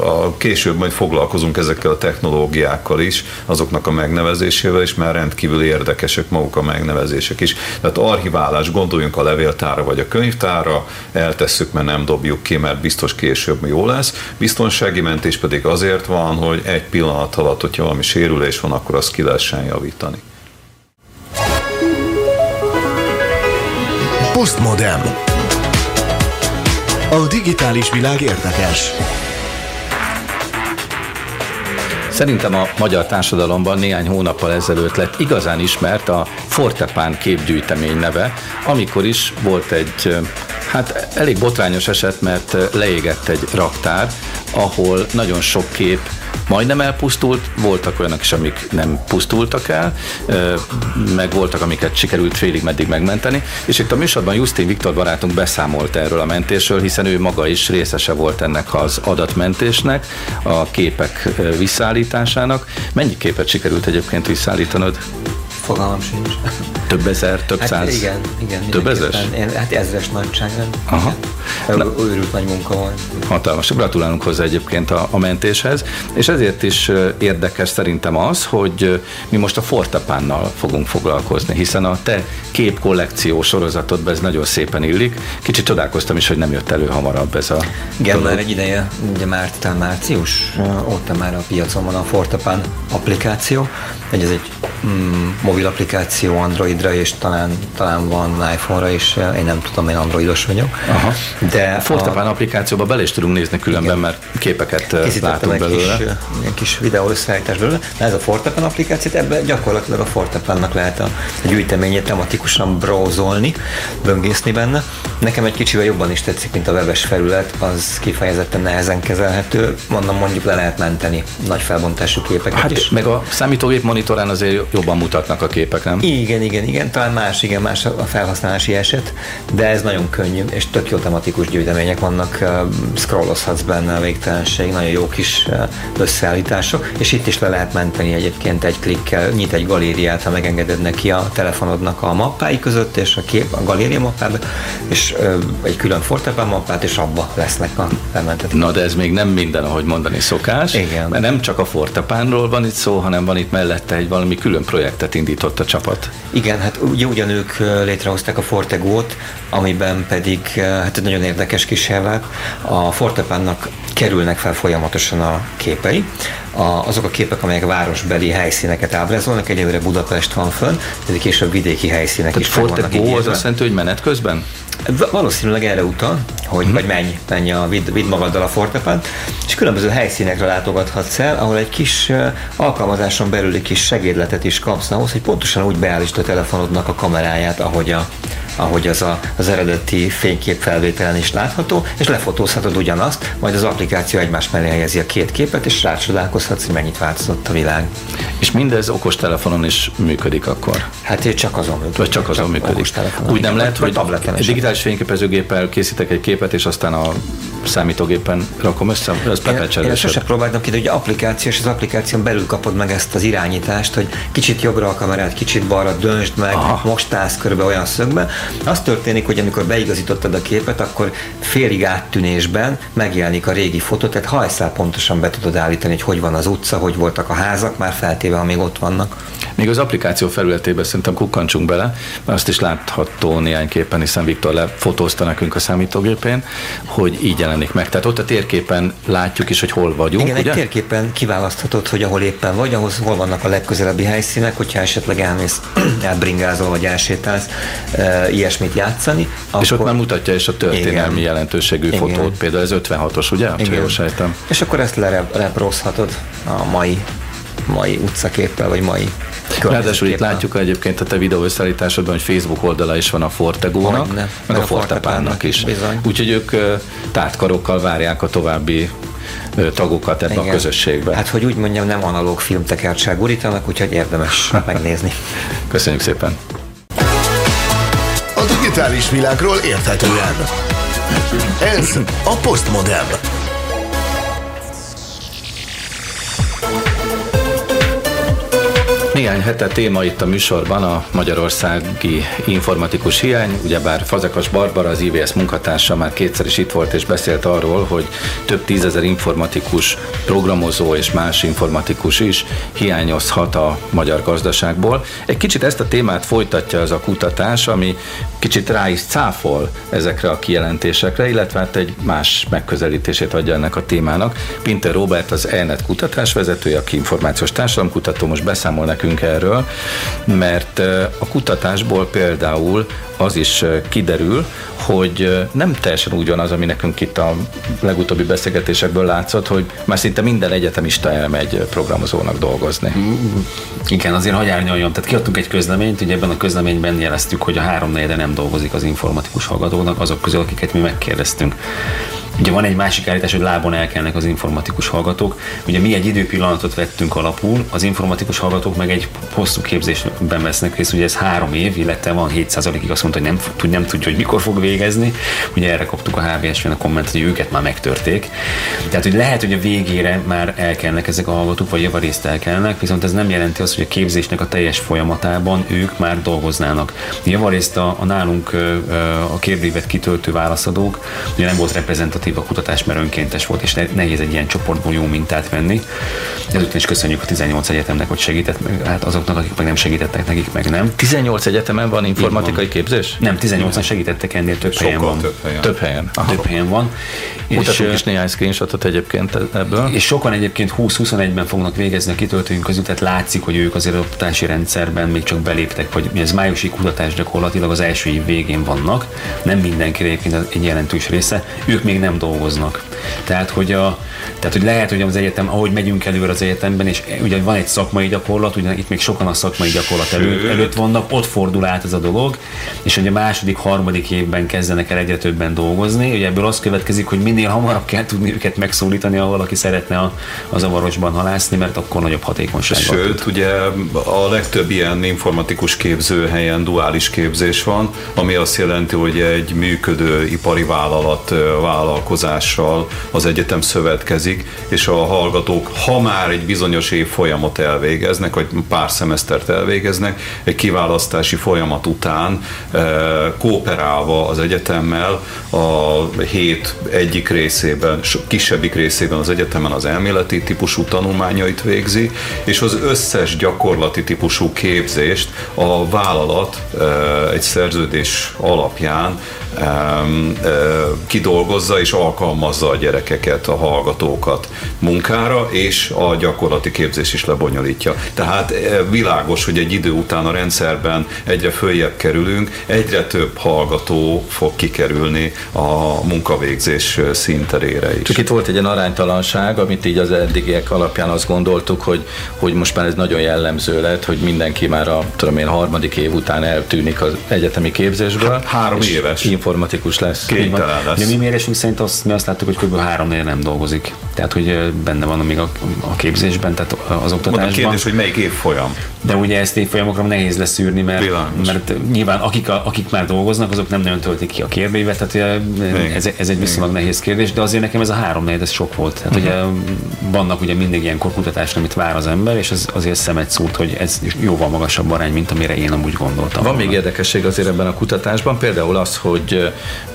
A később majd foglalkozunk ezekkel a technológiákkal is, azoknak a megnevezésével is, mert rendkívül érdekesek maguk a megnevezések is. Tehát archiválás, gondoljunk a levéltára vagy a könyvtára, eltesszük, mert nem dobjuk ki, mert biztos később jó lesz. Biztonsági mentés pedig azért van, hogy egy pillanat alatt, hogyha valami sérülés van, akkor azt ki lehessen javítani. Postmodem. A digitális világ érdekes. Szerintem a magyar társadalomban néhány hónappal ezelőtt lett igazán ismert a Fortepán képgyűjtemény neve, amikor is volt egy hát elég botrányos eset, mert leégett egy raktár, ahol nagyon sok kép majdnem elpusztult, voltak olyanok is, amik nem pusztultak el, meg voltak, amiket sikerült félig meddig megmenteni, és itt a műsorban Justin Viktor barátunk beszámolt erről a mentésről, hiszen ő maga is részese volt ennek az adatmentésnek, a képek visszaállításának. Mennyi képet sikerült egyébként visszaállítanod? Fogalmam sincs. Több ezer, több hát száz? Igen, igen. Több ezer? Hát ezres nagyságrend. Aha. Na, őrült nagy munka volt. Hatalmas. Gratulálunk hozzá egyébként a, a mentéshez, és ezért is érdekes szerintem az, hogy mi most a Fortepánnal fogunk foglalkozni, hiszen a te képkollekció sorozatodban ez nagyon szépen illik. Kicsit csodálkoztam is, hogy nem jött elő hamarabb ez a Igen, dolog. már egy ideje, ugye már talán március, ott már a piacon van a Fortepán applikáció, egy ez egy mm, mobil applikáció Androidra, és talán, talán van iPhone-ra is, én nem tudom, én androidos vagyok. Aha. De Fortepán a... applikációba bele is tudunk nézni különben, igen. mert képeket látunk belőle. Kis, egy kis videó összeállítás belőle. Na ez a Fortepán applikáció, ebben gyakorlatilag a Fortepánnak lehet a, a gyűjteményét tematikusan browzolni, böngészni benne. Nekem egy kicsivel jobban is tetszik, mint a webes felület, az kifejezetten nehezen kezelhető. Mondom, mondjuk le lehet menteni nagy felbontású képeket hát, is. Meg a számítógép monitorán azért jobban mutatnak a képek, nem? Igen, igen, igen, talán más, igen, más a felhasználási eset, de ez nagyon könnyű, és tök jó tematikus gyűjtemények vannak, scrollozhatsz benne a végtelenség, nagyon jó kis összeállítások, és itt is le lehet menteni egyébként egy klikkel, nyit egy galériát, ha megengeded neki a telefonodnak a mappái között, és a, kép, a galéria mappába, és egy külön Fortepán mappát, és abba lesznek a lementetések. Na, de ez még nem minden, ahogy mondani szokás, Igen. mert nem csak a Fortepánról van itt szó, hanem van itt mellette egy valami külön projektet indított a csapat. Igen, hát ugye ugyan ők létrehozták a Fortegót, amiben pedig hát egy nagyon érdekes kísérlet. A Fortepánnak kerülnek fel folyamatosan a képei. A, azok a képek, amelyek városbeli helyszíneket ábrázolnak, egyelőre Budapest van fönn, de később vidéki helyszínek Tehát is Fortegó az azt jelenti, hogy menet közben? Valószínűleg erre utal, hogy hmm. vagy menj, menj a, vidd, vidd magaddal a fortepán, és különböző helyszínekre látogathatsz el, ahol egy kis alkalmazáson belüli kis segédletet is kapsz ahhoz, hogy pontosan úgy beállítsd a telefonodnak a kameráját, ahogy a, ahogy az a, az eredeti fényképfelvételen is látható, és lefotózhatod ugyanazt, majd az applikáció egymás mellé helyezi a két képet, és rácsodálkozhatsz, hogy mennyit változott a világ. És mindez okostelefonon is működik akkor? Hát csak azon működik. Vagy csak azon működik. Úgy nem lehet, hogy digitális fényképezőgéppel készítek egy képet, és aztán a számítógépen rakom össze, ez én, én sose próbáltam ki, ugye applikáció, és az applikáción belül kapod meg ezt az irányítást, hogy kicsit jobbra a kamerát, kicsit balra döntsd meg, Aha. most állsz körbe olyan szögben. Az történik, hogy amikor beigazítottad a képet, akkor félig áttűnésben megjelenik a régi fotó, tehát hajszál pontosan be tudod állítani, hogy hogy van az utca, hogy voltak a házak, már feltéve, amíg ott vannak. Még az applikáció felületében szerintem kukkancsunk bele, mert azt is látható néhány képen, hiszen Viktor lefotózta nekünk a számítógépén, hogy így jelenik meg. Tehát ott a térképen látjuk is, hogy hol vagyunk. Igen, ugye? egy térképen kiválaszthatod, hogy ahol éppen vagy, ahhoz hol vannak a legközelebbi helyszínek, hogyha esetleg elmész, [clears throat] elbringázol vagy elsétálsz, e, ilyesmit játszani. Akkor... És ott már mutatja is a történelmi Igen. jelentőségű Igen. fotót, például ez 56-os, ugye? Igen. Jól sejtem. És akkor ezt lereprózhatod a mai mai utcaképpel, vagy mai Ráadásul itt látjuk egyébként a te videó összeállításodban, hogy Facebook oldala is van a Fortegónak, meg Meg a a Fortepánnak is. bizony. Úgyhogy ők tártkarokkal várják a további tagokat ebbe a Igen. közösségbe. Hát, hogy úgy mondjam, nem analóg filmtekercsel gurítanak, úgyhogy érdemes [laughs] megnézni. Köszönjük szépen! A digitális világról érthetően. Ez a Postmodern. Néhány hete téma itt a műsorban a magyarországi informatikus hiány, ugyebár Fazekas Barbara, az IVS munkatársa már kétszer is itt volt és beszélt arról, hogy több tízezer informatikus, programozó és más informatikus is hiányozhat a magyar gazdaságból. Egy kicsit ezt a témát folytatja az a kutatás, ami kicsit rá is cáfol ezekre a kijelentésekre, illetve hát egy más megközelítését adja ennek a témának. Pinter Robert az ENET kutatásvezetője, aki információs társadalomkutató, most beszámol nekünk erről, mert a kutatásból például az is kiderül, hogy nem teljesen úgy van az, ami nekünk itt a legutóbbi beszélgetésekből látszott, hogy már szinte minden egyetemista elmegy programozónak dolgozni. Igen, azért hagyj árnyaljon. Tehát kiadtunk egy közleményt, ugye ebben a közleményben jeleztük, hogy a három negyede nem dolgozik az informatikus hallgatóknak, azok közül, akiket mi megkérdeztünk. Ugye van egy másik állítás, hogy lábon elkelnek az informatikus hallgatók. Ugye mi egy időpillanatot vettünk alapul, az informatikus hallgatók meg egy hosszú képzésben vesznek részt, ugye ez három év, illetve van 7%-ig azt mondta, hogy nem, tud, nem tudja, hogy mikor fog végezni. Ugye erre kaptuk a HVS-ben a kommentet, hogy őket már megtörték. Tehát, hogy lehet, hogy a végére már elkelnek ezek a hallgatók, vagy javarészt elkelnek, viszont ez nem jelenti azt, hogy a képzésnek a teljes folyamatában ők már dolgoznának. Javarészt a, a nálunk a kérdévet kitöltő válaszadók, ugye nem volt reprezentatív a kutatás, mert önkéntes volt, és ne- nehéz egy ilyen csoportból jó mintát venni. Ezután is köszönjük a 18 egyetemnek, hogy segített, meg, hát azoknak, akik meg nem segítettek, nekik meg nem. 18 egyetemen van informatikai van. képzés? Nem, 18-an segítettek, ennél több helyen Sokkal van. több helyen. Több helyen. Aha. Több helyen van. Mutatunk is néhány screenshotot egyébként ebből. és sokan egyébként 20-21-ben fognak végezni a kitöltőink közül, tehát látszik, hogy ők azért az oktatási rendszerben még csak beléptek, vagy ez májusi kutatás gyakorlatilag az első év végén vannak, nem mindenki egyébként egy jelentős része, ők még nem dolgoznak. Tehát, hogy, a, tehát, hogy lehet, hogy az egyetem, ahogy megyünk előre az egyetemben, és ugye van egy szakmai gyakorlat, ugye itt még sokan a szakmai gyakorlat előtt, előtt vannak, ott fordul át ez a dolog, és hogy a második, harmadik évben kezdenek el egyre többen dolgozni, ugye ebből az következik, hogy minél hamarabb kell tudni őket megszólítani, ha valaki szeretne a, a zavarosban halászni, mert akkor nagyobb hatékonyság van. Sőt, ugye a legtöbb ilyen informatikus képzőhelyen duális képzés van, ami azt jelenti, hogy egy működő ipari vállalat ö, vállalkozással az egyetem szövetkezik, és a hallgatók, ha már egy bizonyos év folyamot elvégeznek, vagy pár szemesztert elvégeznek, egy kiválasztási folyamat után ö, kooperálva az egyetemmel a hét egyik részében, kisebbik részében az egyetemen az elméleti típusú tanulmányait végzi, és az összes gyakorlati típusú képzést a vállalat ö, egy szerződés alapján kidolgozza és alkalmazza a gyerekeket, a hallgatókat munkára, és a gyakorlati képzés is lebonyolítja. Tehát világos, hogy egy idő után a rendszerben egyre följebb kerülünk, egyre több hallgató fog kikerülni a munkavégzés szinterére is. Csak itt volt egy ilyen aránytalanság, amit így az eddigiek alapján azt gondoltuk, hogy, hogy most már ez nagyon jellemző lett, hogy mindenki már a tudom én, harmadik év után eltűnik az egyetemi képzésből. Hát három éves. Informatikus lesz. Kénytelen lesz. Ugye mi mérésünk szerint azt, mi azt láttuk, hogy kb. három nem dolgozik. Tehát, hogy benne van még a, a képzésben, tehát az Mondom, oktatásban. kérdés, hogy melyik évfolyam? De ugye ezt évfolyamokra nehéz leszűrni, mert, Világos. mert nyilván akik, a, akik már dolgoznak, azok nem nagyon töltik ki a kérdőívet, tehát ez, ez egy viszonylag nehéz kérdés, de azért nekem ez a három ez sok volt. Tehát Mhm. ugye vannak ugye mindig ilyen kutatásra, amit vár az ember, és ez azért szemet szúrt, hogy ez jóval magasabb arány, mint amire én amúgy gondoltam. Van volna. még érdekesség azért ebben a kutatásban, például az, hogy ö,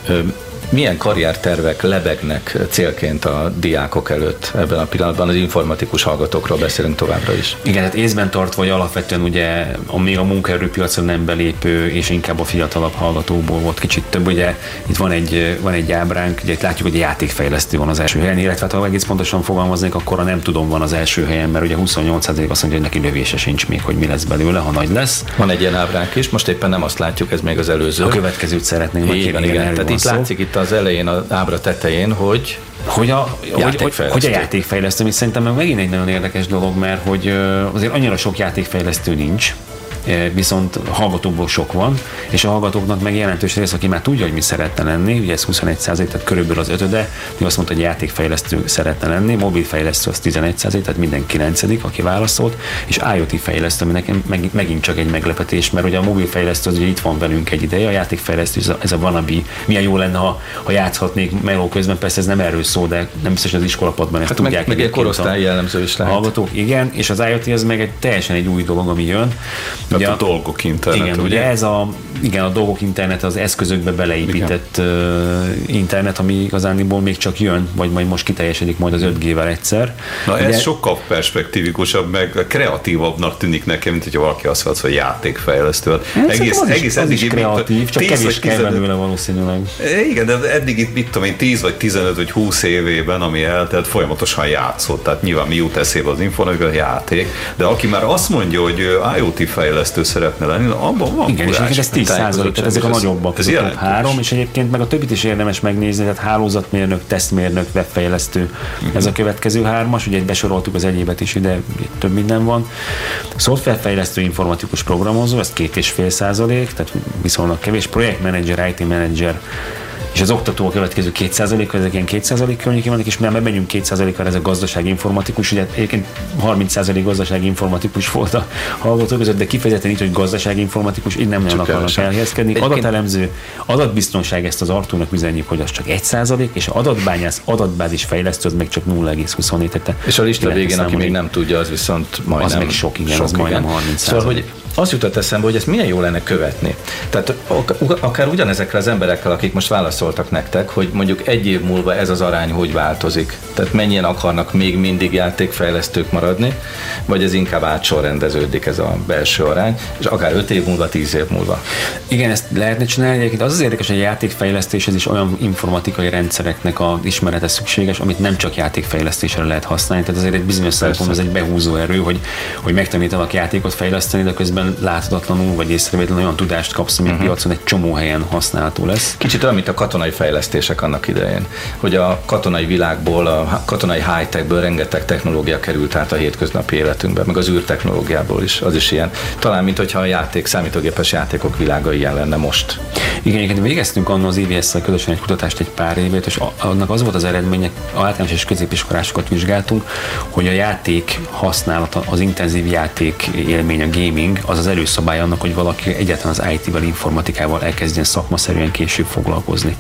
ö, milyen karriertervek lebegnek célként a diákok előtt ebben a pillanatban, az informatikus hallgatókról beszélünk továbbra is. Igen, hát észben tartva, hogy alapvetően ugye a, még a munkaerőpiacon nem belépő és inkább a fiatalabb hallgatóból volt kicsit több. Ugye itt van egy, van egy ábránk, ugye itt látjuk, hogy játékfejlesztő van az első helyen, illetve hát, ha egész pontosan fogalmaznék, akkor a nem tudom van az első helyen, mert ugye 28 azt mondja, hogy neki lövése sincs még, hogy mi lesz belőle, ha nagy lesz. Van egy ilyen ábránk is, most éppen nem azt látjuk, ez még az előző. A következőt szeretnénk, Igen, igen. erről Tehát itt szó. látszik itt az elején, az ábra tetején, hogy hogy a, hogy, hogy, a játékfejlesztő, ami szerintem meg megint egy nagyon érdekes dolog, mert hogy azért annyira sok játékfejlesztő nincs, viszont hallgatókból sok van, és a hallgatóknak meg jelentős rész, aki már tudja, hogy mi szeretne lenni, ugye ez 21 tehát körülbelül az ötöde, mi azt mondta, hogy játékfejlesztő szeretne lenni, mobilfejlesztő az 11 tehát minden 9 aki válaszolt, és IoT fejlesztő, ami nekem meg, megint csak egy meglepetés, mert ugye a mobilfejlesztő az ugye itt van velünk egy ideje, a játékfejlesztő ez a, ez a vanabi, milyen jó lenne, ha, ha játszhatnék meló közben, persze ez nem erről szó, de nem biztos, hogy az iskolapadban ezt hát tudják. Meg, meg egy korosztály jellemző is lehet. Hallgatók, igen, és az IoT ez meg egy teljesen egy új dolog, ami jön. Ugye, a dolgok internet. Igen, ugye? ugye ez a, igen, a dolgok internet az eszközökbe beleépített igen. internet, ami igazániból még csak jön, vagy majd most kiteljesedik majd az 5G-vel egyszer. Na ugye, ez sokkal perspektívikusabb, meg kreatívabbnak tűnik nekem, mint hogyha valaki azt mondja, hogy játékfejlesztő. Hát egész, az egész is, eddig is kreatív, csak kevés kell belőle valószínűleg. Igen, de eddig itt, mit tudom én, 10 vagy 15 vagy 20 évében, ami eltelt, folyamatosan játszott. Tehát nyilván mi jut eszébe az informatika játék, de aki már azt mondja, hogy IoT fejlesztő szeretne lenni, abban van Igen, és ez 10 százalék, tehát ezek a nagyobbak, ez a top három, és egyébként meg a többit is érdemes megnézni, tehát hálózatmérnök, tesztmérnök, webfejlesztő, uh-huh. ez a következő hármas, ugye besoroltuk az egyébet is ide, több minden van. Szoftverfejlesztő, informatikus programozó, ez két és fél százalék, tehát viszonylag kevés, projektmenedzser, IT menedzser, és az oktató a következő 2%, ezek ilyen 2% környékén vannak, és mert megyünk 2%-ra, ez a gazdasági informatikus, ugye egyébként 30% gazdasági informatikus volt a hallgatók között, de kifejezetten így, hogy gazdasági informatikus, így nem nagyon akarnak elhelyezkedni. Egyébként... Adatelemző, adatbiztonság, ezt az Artúrnak üzenjük, hogy az csak 1%, és adatbányász, adatbázis fejlesztő, az meg csak 0,27. És a lista végén, aki még nem tudja, az viszont majdnem. Az meg sok, igen, sok, az majdnem 30 Szóval, hogy azt jutott eszembe, hogy ezt milyen jó lenne követni. Tehát akár ugyanezekkel az emberekkel, akik most válaszoltak nektek, hogy mondjuk egy év múlva ez az arány hogy változik. Tehát mennyien akarnak még mindig játékfejlesztők maradni, vagy ez inkább átsorrendeződik ez a belső arány, és akár öt év múlva, tíz év múlva. Igen, ezt lehetne csinálni. Egyébként az az érdekes, hogy a játékfejlesztés ez is olyan informatikai rendszereknek a ismerete szükséges, amit nem csak játékfejlesztésre lehet használni. Tehát azért egy bizonyos szempontból ez egy behúzó erő, hogy, hogy megtanítanak játékot fejleszteni, de közben láthatatlanul vagy észrevétlenül olyan tudást kapsz, ami uh-huh. piacon egy csomó helyen használható lesz. Kicsit olyan, mint a katonai fejlesztések annak idején, hogy a katonai világból, a katonai high-techből rengeteg technológia került át a hétköznapi életünkbe, meg az űrtechnológiából is, az is ilyen. Talán, mint hogyha a játék, számítógépes játékok világa ilyen lenne most. Igen, igen, végeztünk annól az IVS-szel közösen egy kutatást egy pár évét, és annak az volt az eredménye, általános és középiskolásokat vizsgáltunk, hogy a játék használata, az intenzív játék élmény, a gaming, az az előszabály annak, hogy valaki egyáltalán az IT-vel, informatikával elkezdjen szakmaszerűen később foglalkozni.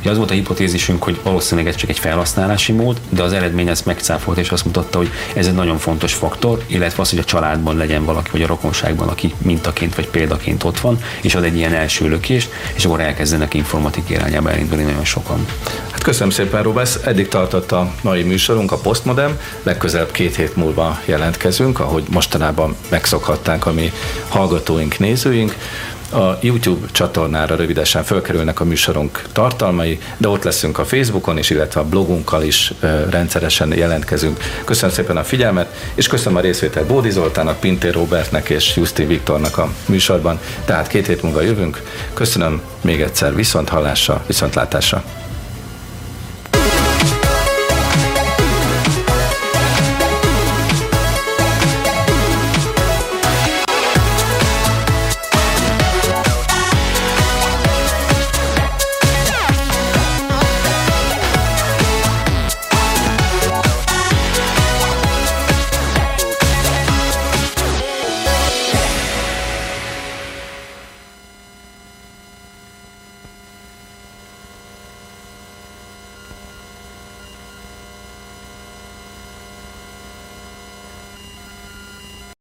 Ugye az volt a hipotézisünk, hogy valószínűleg ez csak egy felhasználási mód, de az eredmény ezt megcáfolt, és azt mutatta, hogy ez egy nagyon fontos faktor, illetve az, hogy a családban legyen valaki, vagy a rokonságban, aki mintaként vagy példaként ott van, és ad egy ilyen első lökést, és akkor elkezdenek informatik irányába elindulni nagyon sokan. Hát köszönöm szépen, Rubesz. Eddig tartott a mai műsorunk, a Postmodem. Legközelebb két hét múlva jelentkezünk, ahogy mostanában megszokhatták a mi hallgatóink, nézőink. A YouTube csatornára rövidesen fölkerülnek a műsorunk tartalmai, de ott leszünk a Facebookon is, illetve a blogunkkal is rendszeresen jelentkezünk. Köszönöm szépen a figyelmet, és köszönöm a részvételt Bódi Zoltának, Pintér Robertnek és Justi Viktornak a műsorban. Tehát két hét múlva jövünk. Köszönöm még egyszer viszont hallásra, viszontlátásra.